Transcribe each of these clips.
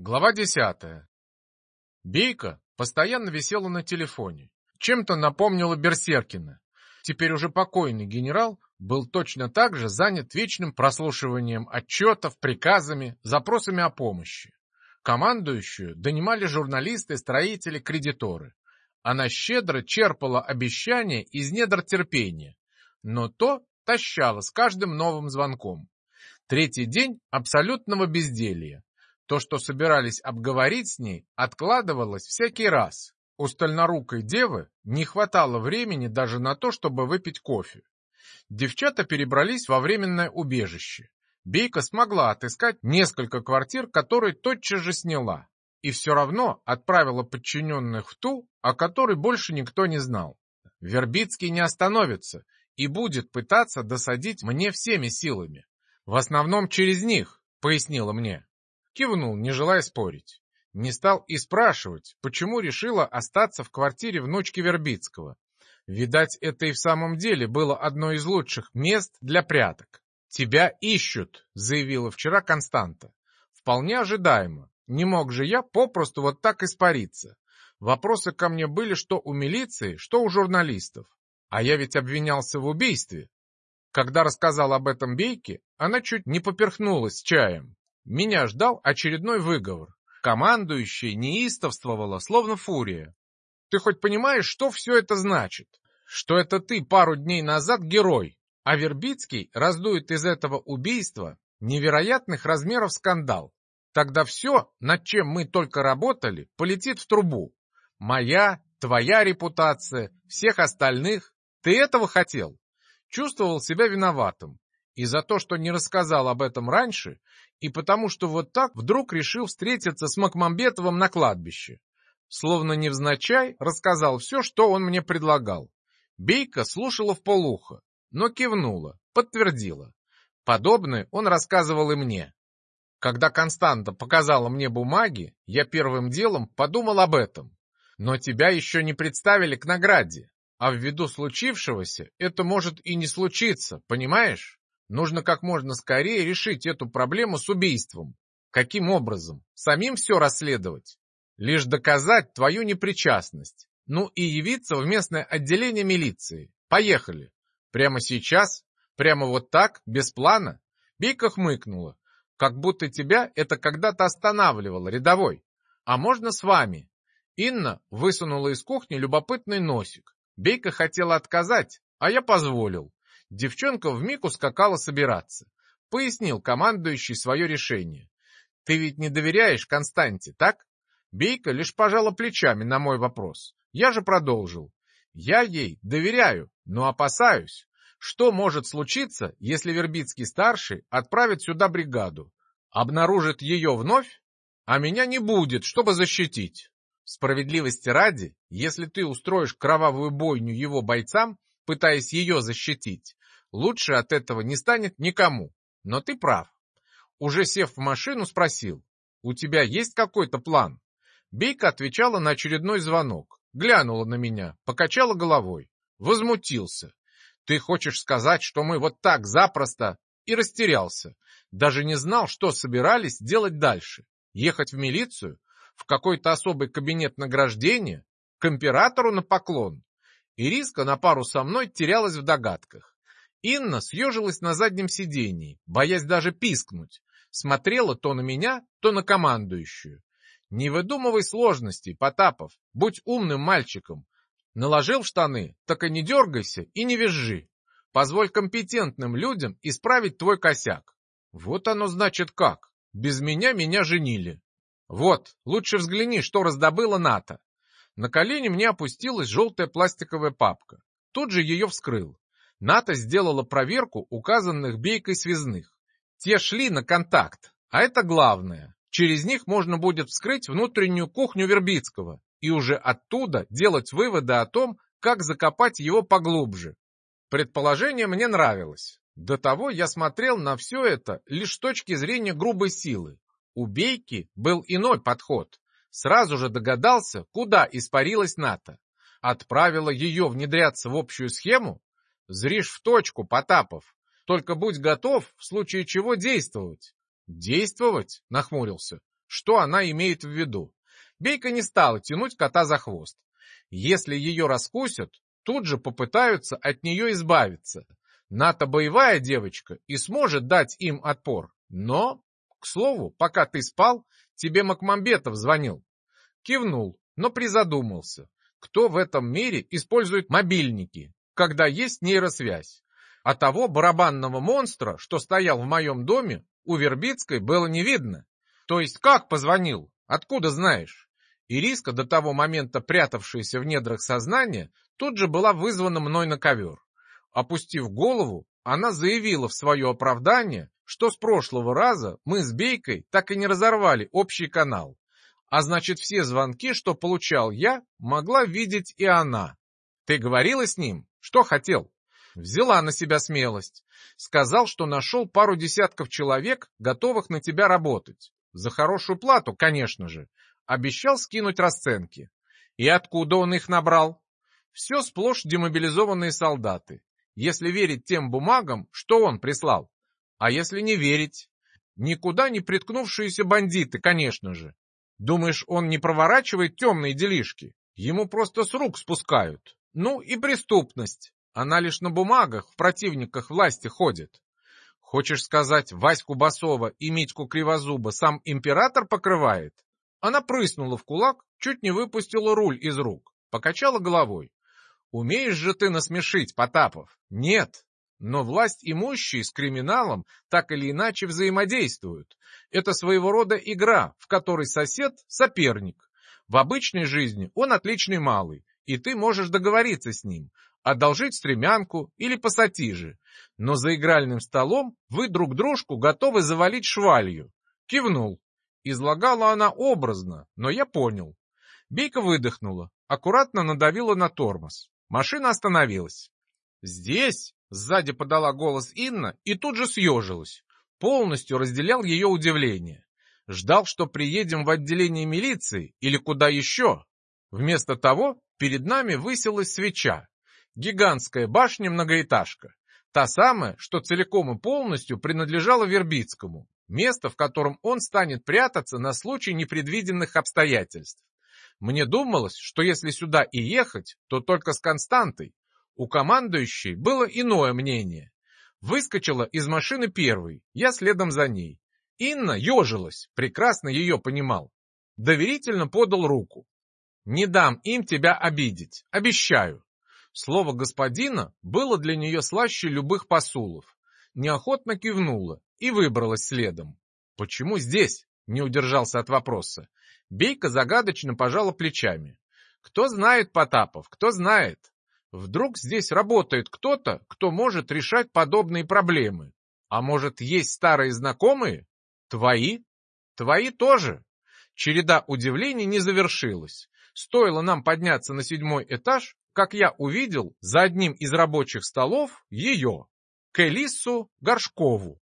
Глава десятая. Бейка постоянно висела на телефоне. Чем-то напомнила Берсеркина. Теперь уже покойный генерал был точно так же занят вечным прослушиванием отчетов, приказами, запросами о помощи. Командующую донимали журналисты, строители, кредиторы. Она щедро черпала обещания из недр терпения, но то тащала с каждым новым звонком. Третий день абсолютного безделья. То, что собирались обговорить с ней, откладывалось всякий раз. У стальнорукой девы не хватало времени даже на то, чтобы выпить кофе. Девчата перебрались во временное убежище. Бейка смогла отыскать несколько квартир, которые тотчас же сняла, и все равно отправила подчиненных в ту, о которой больше никто не знал. Вербицкий не остановится и будет пытаться досадить мне всеми силами. В основном через них, пояснила мне. Кивнул, не желая спорить. Не стал и спрашивать, почему решила остаться в квартире внучки Вербицкого. Видать, это и в самом деле было одно из лучших мест для пряток. «Тебя ищут», — заявила вчера Константа. «Вполне ожидаемо. Не мог же я попросту вот так испариться. Вопросы ко мне были что у милиции, что у журналистов. А я ведь обвинялся в убийстве. Когда рассказал об этом Бейке, она чуть не поперхнулась чаем. Меня ждал очередной выговор. Командующая неистовствовала, словно фурия. Ты хоть понимаешь, что все это значит? Что это ты пару дней назад герой, а Вербицкий раздует из этого убийства невероятных размеров скандал. Тогда все, над чем мы только работали, полетит в трубу. Моя, твоя репутация, всех остальных. Ты этого хотел? Чувствовал себя виноватым. И за то, что не рассказал об этом раньше, и потому что вот так вдруг решил встретиться с Макмамбетовым на кладбище. Словно невзначай рассказал все, что он мне предлагал. Бейка слушала в полухо, но кивнула, подтвердила. Подобное он рассказывал и мне. Когда Константа показала мне бумаги, я первым делом подумал об этом. Но тебя еще не представили к награде, а ввиду случившегося это может и не случиться, понимаешь? Нужно как можно скорее решить эту проблему с убийством. Каким образом? Самим все расследовать? Лишь доказать твою непричастность. Ну и явиться в местное отделение милиции. Поехали. Прямо сейчас? Прямо вот так? Без плана? Бейка хмыкнула. Как будто тебя это когда-то останавливало, рядовой. А можно с вами? Инна высунула из кухни любопытный носик. Бейка хотела отказать, а я позволил. Девчонка вмиг ускакала собираться. Пояснил командующий свое решение. «Ты ведь не доверяешь Константе, так?» Бейка лишь пожала плечами на мой вопрос. Я же продолжил. «Я ей доверяю, но опасаюсь. Что может случиться, если Вербицкий-старший отправит сюда бригаду? Обнаружит ее вновь? А меня не будет, чтобы защитить. Справедливости ради, если ты устроишь кровавую бойню его бойцам, пытаясь ее защитить, Лучше от этого не станет никому. Но ты прав. Уже сев в машину, спросил. У тебя есть какой-то план? Бейка отвечала на очередной звонок. Глянула на меня, покачала головой. Возмутился. Ты хочешь сказать, что мы вот так запросто... И растерялся. Даже не знал, что собирались делать дальше. Ехать в милицию? В какой-то особый кабинет награждения? К императору на поклон? Ириска на пару со мной терялась в догадках. Инна съежилась на заднем сидении, боясь даже пискнуть. Смотрела то на меня, то на командующую. Не выдумывай сложностей, Потапов, будь умным мальчиком. Наложил штаны, так и не дергайся и не визжи. Позволь компетентным людям исправить твой косяк. Вот оно значит как. Без меня меня женили. Вот, лучше взгляни, что раздобыла НАТО. На колени мне опустилась желтая пластиковая папка. Тут же ее вскрыл. НАТО сделала проверку указанных бейкой связных. Те шли на контакт, а это главное. Через них можно будет вскрыть внутреннюю кухню Вербицкого и уже оттуда делать выводы о том, как закопать его поглубже. Предположение мне нравилось. До того я смотрел на все это лишь с точки зрения грубой силы. У Бейки был иной подход. Сразу же догадался, куда испарилась НАТО. Отправила ее внедряться в общую схему Зришь в точку, Потапов. Только будь готов, в случае чего действовать. Действовать? Нахмурился. что она имеет в виду. Бейка не стала тянуть кота за хвост. Если ее раскусят, тут же попытаются от нее избавиться. Ната боевая девочка и сможет дать им отпор. Но, к слову, пока ты спал, тебе Макмамбетов звонил. Кивнул, но призадумался. Кто в этом мире использует мобильники, когда есть нейросвязь? А того барабанного монстра, что стоял в моем доме, у Вербицкой было не видно. То есть как позвонил? Откуда знаешь? Ириска, до того момента прятавшаяся в недрах сознания, тут же была вызвана мной на ковер. Опустив голову, она заявила в свое оправдание, что с прошлого раза мы с Бейкой так и не разорвали общий канал. А значит, все звонки, что получал я, могла видеть и она. Ты говорила с ним? Что хотел? Взяла на себя смелость. Сказал, что нашел пару десятков человек, готовых на тебя работать. За хорошую плату, конечно же. Обещал скинуть расценки. И откуда он их набрал? Все сплошь демобилизованные солдаты. Если верить тем бумагам, что он прислал. А если не верить? Никуда не приткнувшиеся бандиты, конечно же. Думаешь, он не проворачивает темные делишки? Ему просто с рук спускают. Ну и преступность. Она лишь на бумагах в противниках власти ходит. Хочешь сказать, Ваську Басова и Митьку Кривозуба сам император покрывает? Она прыснула в кулак, чуть не выпустила руль из рук, покачала головой. Умеешь же ты насмешить, Потапов? Нет. Но власть имущие с криминалом так или иначе взаимодействуют. Это своего рода игра, в которой сосед – соперник. В обычной жизни он отличный малый, и ты можешь договориться с ним, одолжить стремянку или пассатижи. Но за игральным столом вы друг дружку готовы завалить швалью. Кивнул. Излагала она образно, но я понял. Бейка выдохнула, аккуратно надавила на тормоз. Машина остановилась. «Здесь?» — сзади подала голос Инна и тут же съежилась. Полностью разделял ее удивление. Ждал, что приедем в отделение милиции или куда еще. Вместо того перед нами высилась свеча. Гигантская башня-многоэтажка. Та самая, что целиком и полностью принадлежала Вербицкому. Место, в котором он станет прятаться на случай непредвиденных обстоятельств. Мне думалось, что если сюда и ехать, то только с Константой. У командующей было иное мнение. Выскочила из машины первой, я следом за ней. Инна ежилась, прекрасно ее понимал. Доверительно подал руку. «Не дам им тебя обидеть, обещаю». Слово господина было для нее слаще любых посулов. Неохотно кивнула и выбралась следом. «Почему здесь?» — не удержался от вопроса. Бейка загадочно пожала плечами. Кто знает, Потапов, кто знает. Вдруг здесь работает кто-то, кто может решать подобные проблемы. А может, есть старые знакомые? Твои? Твои тоже. Череда удивлений не завершилась. Стоило нам подняться на седьмой этаж, как я увидел за одним из рабочих столов ее, Келиссу Горшкову.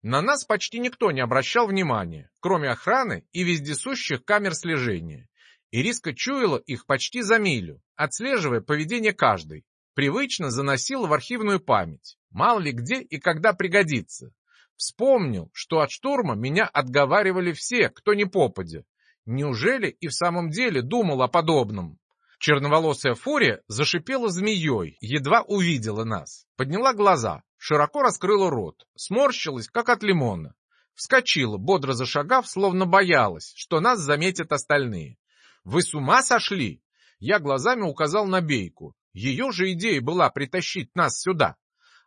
На нас почти никто не обращал внимания, кроме охраны и вездесущих камер слежения. Ириска чуяла их почти за милю, отслеживая поведение каждой. Привычно заносила в архивную память. Мало ли где и когда пригодится. Вспомнил, что от штурма меня отговаривали все, кто не попадя. Неужели и в самом деле думал о подобном? Черноволосая фурия зашипела змеей, едва увидела нас. Подняла глаза, широко раскрыла рот, сморщилась, как от лимона. Вскочила, бодро зашагав, словно боялась, что нас заметят остальные. «Вы с ума сошли?» Я глазами указал на Бейку. Ее же идея была притащить нас сюда.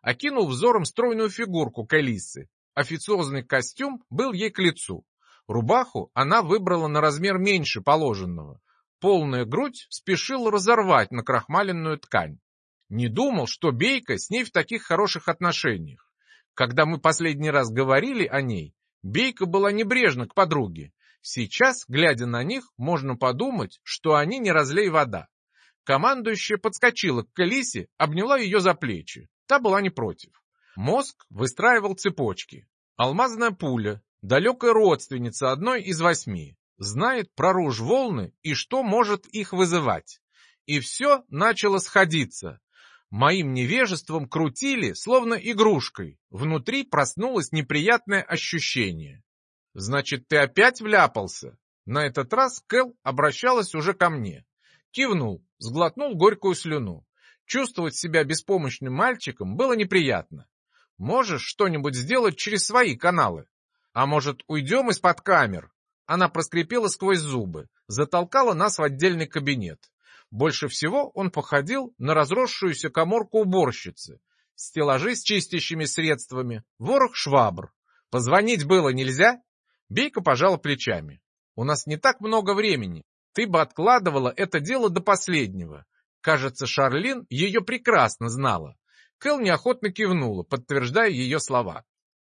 Окинул взором стройную фигурку Калисы. Официозный костюм был ей к лицу. Рубаху она выбрала на размер меньше положенного. Полная грудь спешила разорвать на крахмаленную ткань. Не думал, что Бейка с ней в таких хороших отношениях. Когда мы последний раз говорили о ней, Бейка была небрежна к подруге. Сейчас, глядя на них, можно подумать, что они не разлей вода. Командующая подскочила к Калисе, обняла ее за плечи. Та была не против. Мозг выстраивал цепочки. Алмазная пуля, далекая родственница одной из восьми, знает про руж волны и что может их вызывать. И все начало сходиться. Моим невежеством крутили, словно игрушкой. Внутри проснулось неприятное ощущение. Значит, ты опять вляпался? На этот раз Кэл обращалась уже ко мне. Кивнул, сглотнул горькую слюну. Чувствовать себя беспомощным мальчиком было неприятно. Можешь что-нибудь сделать через свои каналы? А может, уйдем из-под камер? Она проскрипела сквозь зубы, затолкала нас в отдельный кабинет. Больше всего он походил на разросшуюся коморку уборщицы. Стеллажи с чистящими средствами, ворох швабр. Позвонить было нельзя? Бейка пожала плечами. У нас не так много времени. Ты бы откладывала это дело до последнего. Кажется, Шарлин ее прекрасно знала. Кэл неохотно кивнула, подтверждая ее слова.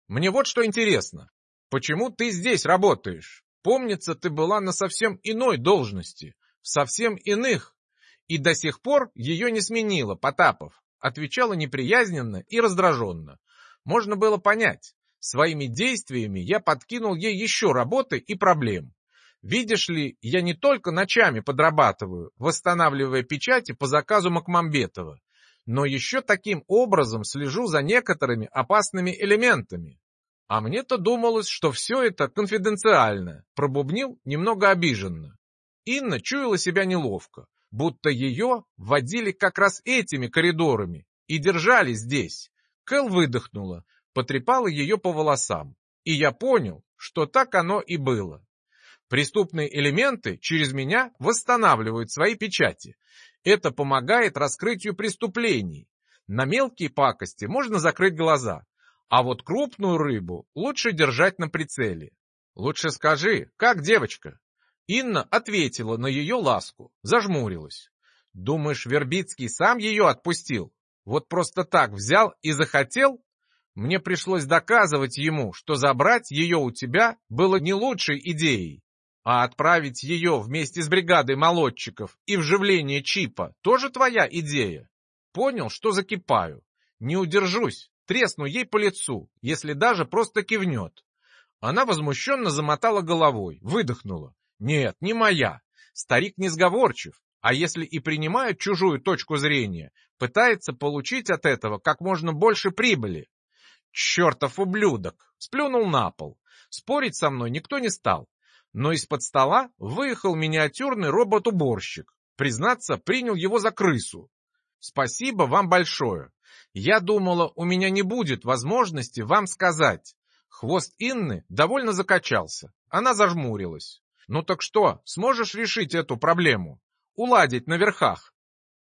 Мне вот что интересно. Почему ты здесь работаешь? Помнится, ты была на совсем иной должности, в совсем иных. И до сих пор ее не сменила, Потапов. Отвечала неприязненно и раздраженно. Можно было понять. Своими действиями я подкинул ей еще работы и проблем. Видишь ли, я не только ночами подрабатываю, восстанавливая печати по заказу Макмамбетова, но еще таким образом слежу за некоторыми опасными элементами. А мне-то думалось, что все это конфиденциально, пробубнил немного обиженно. Инна чуяла себя неловко, будто ее водили как раз этими коридорами и держали здесь. Кэл выдохнула, потрепала ее по волосам, и я понял, что так оно и было. Преступные элементы через меня восстанавливают свои печати. Это помогает раскрытию преступлений. На мелкие пакости можно закрыть глаза, а вот крупную рыбу лучше держать на прицеле. Лучше скажи, как девочка? Инна ответила на ее ласку, зажмурилась. Думаешь, Вербицкий сам ее отпустил? Вот просто так взял и захотел? Мне пришлось доказывать ему, что забрать ее у тебя было не лучшей идеей. А отправить ее вместе с бригадой молодчиков и вживление чипа тоже твоя идея? Понял, что закипаю. Не удержусь, тресну ей по лицу, если даже просто кивнет. Она возмущенно замотала головой, выдохнула. Нет, не моя. Старик несговорчив, а если и принимает чужую точку зрения, пытается получить от этого как можно больше прибыли. Чертов ублюдок! Сплюнул на пол. Спорить со мной никто не стал но из-под стола выехал миниатюрный робот-уборщик. Признаться, принял его за крысу. Спасибо вам большое. Я думала, у меня не будет возможности вам сказать. Хвост Инны довольно закачался. Она зажмурилась. Ну так что, сможешь решить эту проблему? Уладить на верхах?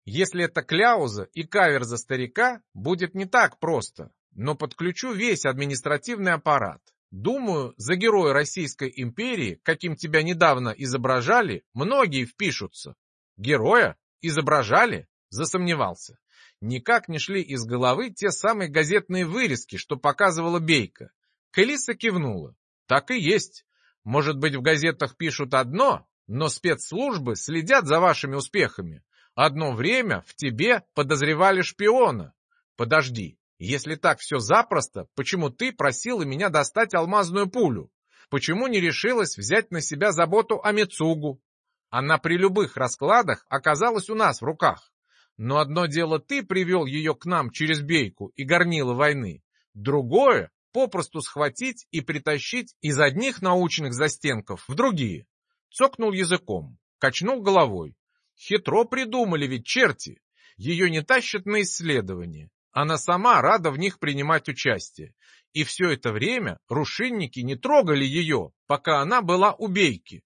Если это кляуза и кавер за старика, будет не так просто. Но подключу весь административный аппарат. Думаю, за героя Российской империи, каким тебя недавно изображали, многие впишутся. Героя? Изображали? Засомневался. Никак не шли из головы те самые газетные вырезки, что показывала Бейка. Келиса кивнула. Так и есть. Может быть, в газетах пишут одно, но спецслужбы следят за вашими успехами. Одно время в тебе подозревали шпиона. Подожди, если так все запросто, почему ты просила меня достать алмазную пулю? Почему не решилась взять на себя заботу о Мицугу? Она при любых раскладах оказалась у нас в руках. Но одно дело ты привел ее к нам через бейку и горнило войны. Другое — попросту схватить и притащить из одних научных застенков в другие. Цокнул языком, качнул головой. Хитро придумали ведь черти. Ее не тащат на исследования. Она сама рада в них принимать участие. И все это время рушинники не трогали ее, пока она была у бейки.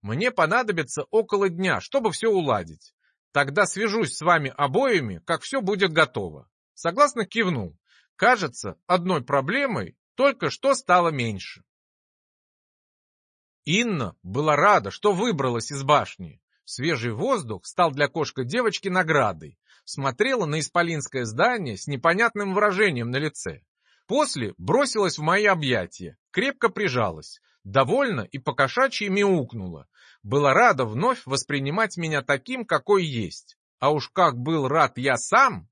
Мне понадобится около дня, чтобы все уладить. Тогда свяжусь с вами обоими, как все будет готово. Согласно кивнул. Кажется, одной проблемой только что стало меньше. Инна была рада, что выбралась из башни. Свежий воздух стал для кошка девочки наградой, смотрела на исполинское здание с непонятным выражением на лице. После бросилась в мои объятия, крепко прижалась, довольно и покошачьи мяукнула. Была рада вновь воспринимать меня таким, какой есть. А уж как был рад я сам!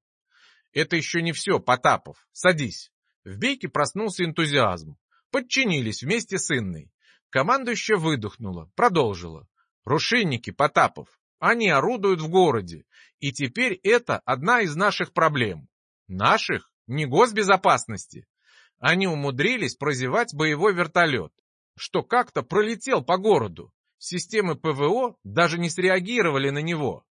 Это еще не все, Потапов. Садись. В бейке проснулся энтузиазм. Подчинились вместе с Инной. Командующая выдохнула, продолжила. Рушинники, Потапов, они орудуют в городе, и теперь это одна из наших проблем. Наших? Не госбезопасности. Они умудрились прозевать боевой вертолет. что как-то пролетел по городу. Системы ПВО даже не среагировали на него.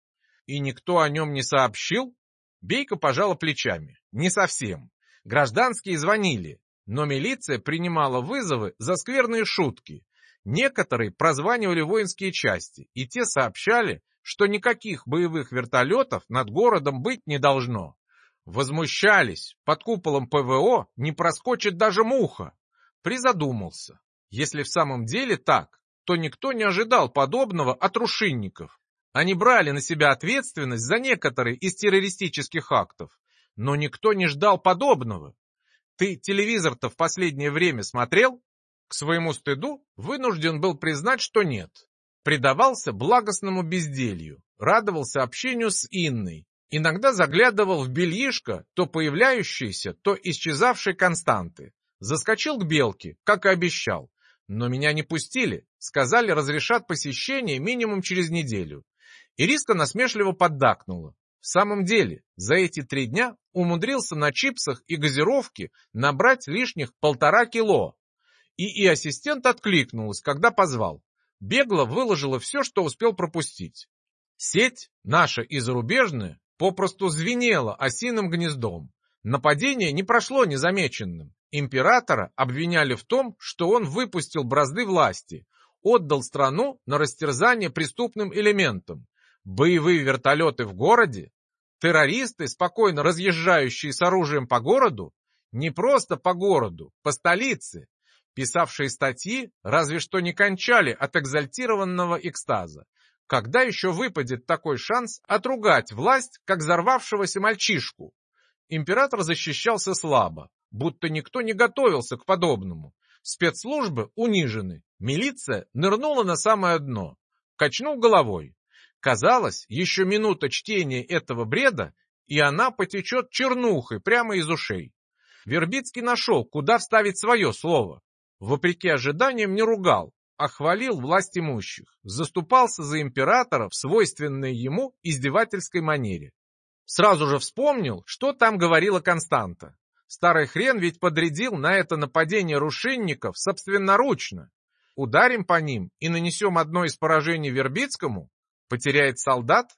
И никто о нем не сообщил? Бейка пожала плечами. Не совсем. Гражданские звонили, но милиция принимала вызовы за скверные шутки. Некоторые прозванивали воинские части, и те сообщали, что никаких боевых вертолетов над городом быть не должно. Возмущались, под куполом ПВО не проскочит даже муха. Призадумался. Если в самом деле так, то никто не ожидал подобного от рушинников. Они брали на себя ответственность за некоторые из террористических актов, но никто не ждал подобного. Ты телевизор-то в последнее время смотрел? К своему стыду вынужден был признать, что нет. Предавался благостному безделью, радовался общению с Инной, иногда заглядывал в бельишко то появляющейся, то исчезавшей константы. Заскочил к Белке, как и обещал. Но меня не пустили, сказали, разрешат посещение минимум через неделю. Ириска насмешливо поддакнула. В самом деле, за эти три дня умудрился на чипсах и газировке набрать лишних полтора кило. И и ассистент откликнулась, когда позвал. Бегло выложила все, что успел пропустить. Сеть, наша и зарубежная, попросту звенела осиным гнездом. Нападение не прошло незамеченным. Императора обвиняли в том, что он выпустил бразды власти, отдал страну на растерзание преступным элементам, Боевые вертолеты в городе? Террористы, спокойно разъезжающие с оружием по городу? Не просто по городу, по столице. Писавшие статьи разве что не кончали от экзальтированного экстаза. Когда еще выпадет такой шанс отругать власть, как взорвавшегося мальчишку? Император защищался слабо, будто никто не готовился к подобному. Спецслужбы унижены, милиция нырнула на самое дно. Качнул головой. Казалось, еще минута чтения этого бреда, и она потечет чернухой прямо из ушей. Вербицкий нашел, куда вставить свое слово. Вопреки ожиданиям не ругал, а хвалил власть имущих, заступался за императора в свойственной ему издевательской манере. Сразу же вспомнил, что там говорила Константа. Старый хрен ведь подрядил на это нападение рушинников собственноручно. Ударим по ним и нанесем одно из поражений Вербицкому, Потеряет солдат?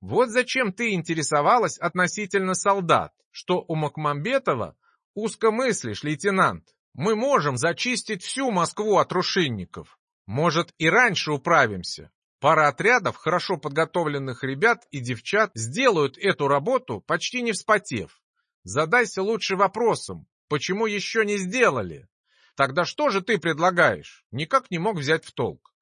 Вот зачем ты интересовалась относительно солдат, что у Макмамбетова узко мыслишь, лейтенант. Мы можем зачистить всю Москву от рушинников. Может, и раньше управимся. Пара отрядов хорошо подготовленных ребят и девчат сделают эту работу, почти не вспотев. Задайся лучше вопросом, почему еще не сделали? Тогда что же ты предлагаешь? Никак не мог взять в толк.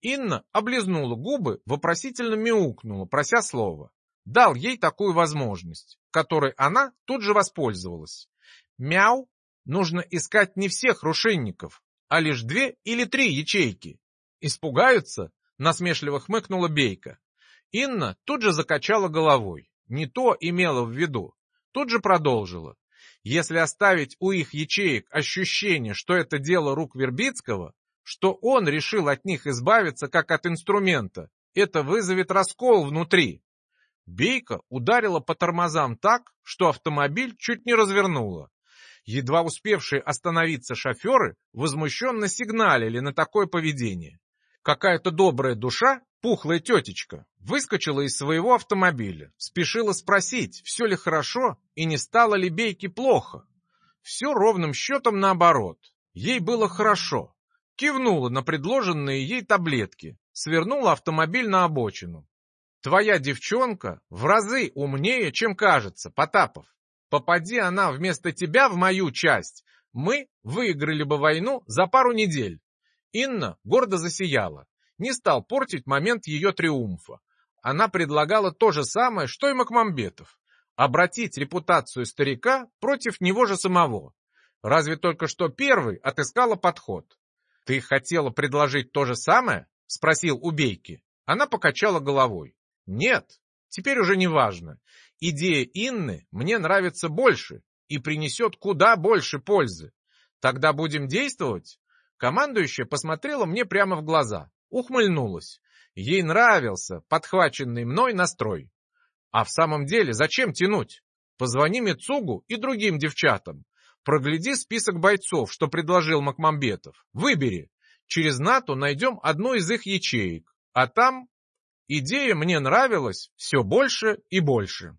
Инна облизнула губы, вопросительно мяукнула, прося слова. Дал ей такую возможность, которой она тут же воспользовалась. Мяу! Нужно искать не всех рушинников, а лишь две или три ячейки. Испугаются? Насмешливо хмыкнула Бейка. Инна тут же закачала головой. Не то имела в виду. Тут же продолжила. Если оставить у их ячеек ощущение, что это дело рук Вербицкого, что он решил от них избавиться как от инструмента. Это вызовет раскол внутри. Бейка ударила по тормозам так, что автомобиль чуть не развернула. Едва успевшие остановиться шоферы возмущенно сигналили на такое поведение. Какая-то добрая душа, пухлая тетечка, выскочила из своего автомобиля, спешила спросить, все ли хорошо и не стало ли Бейке плохо. Все ровным счетом наоборот. Ей было хорошо, кивнула на предложенные ей таблетки, свернула автомобиль на обочину. «Твоя девчонка в разы умнее, чем кажется, Потапов. Попади она вместо тебя в мою часть, мы выиграли бы войну за пару недель». Инна гордо засияла, не стал портить момент ее триумфа. Она предлагала то же самое, что и Макмамбетов. Обратить репутацию старика против него же самого. Разве только что первый отыскала подход. «Ты хотела предложить то же самое?» — спросил Убейки. Она покачала головой. «Нет, теперь уже не важно. Идея Инны мне нравится больше и принесет куда больше пользы. Тогда будем действовать?» Командующая посмотрела мне прямо в глаза, ухмыльнулась. Ей нравился подхваченный мной настрой. А в самом деле зачем тянуть? Позвони Мицугу и другим девчатам. Прогляди список бойцов, что предложил Макмамбетов. Выбери. через НАТО найдем одну из их ячеек, а там... Идея мне нравилась все больше и больше.